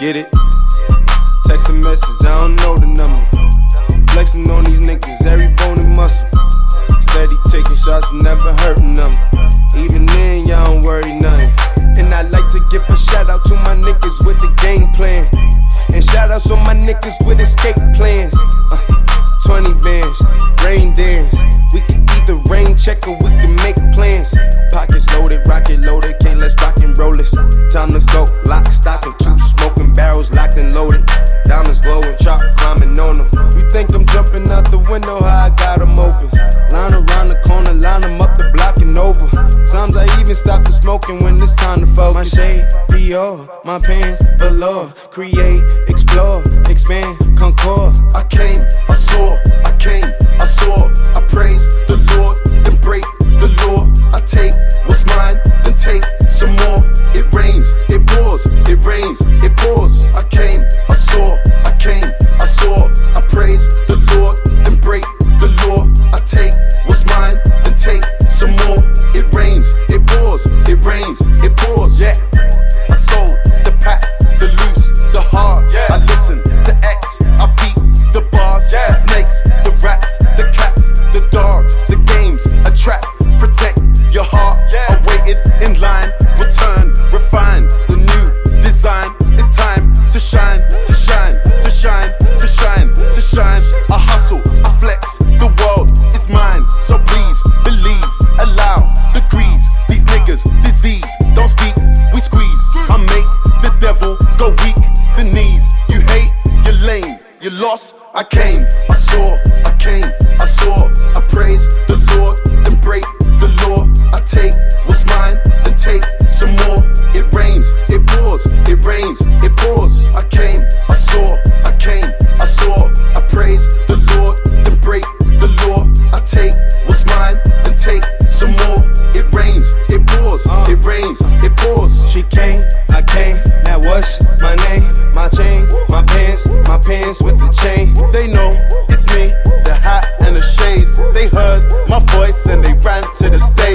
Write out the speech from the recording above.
Get it? Text a message, I don't know the number. Flexing on these niggas, every bone and muscle. Steady taking shots, never hurting them. Even then, y'all don't worry nothing. And I like to give a shout out to my niggas with the game plan. And shout outs on my niggas with escape plans. Uh, 20 bands, rain dance. We can either rain check or we can make plans. Pockets loaded, rocket loaded, can't let's rock and roll this. Time to go, lock, stock, and two barrels locked and loaded. Diamonds glowing, chop climbing on them. You think I'm jumping out the window, how I got them open. Line around the corner, line them up the block and over. Sometimes I even stop the smoking when it's time to focus. My shade, Dior, my pants, velour. Create, explore, expand, concord. I came, I saw, I came, I saw, I praise it rains, it pours. I came, I saw, I came, I saw, I praise the Lord, then break the law. I take what's mine, then take some more. It rains, it pours, it rains, it pours. Yeah, I came, I saw, I came, I saw. I praise the Lord, then break the law. I take what's mine, then take some more. It rains, it pours, it rains, it pours. I came, I saw, I came, I saw. I praise the Lord, then break the law. I take what's mine, then take some more. It rains, it pours, it rains, it pours. She came, I came, now what's my name? My chain, my pants, my pants with the they ran to the stage.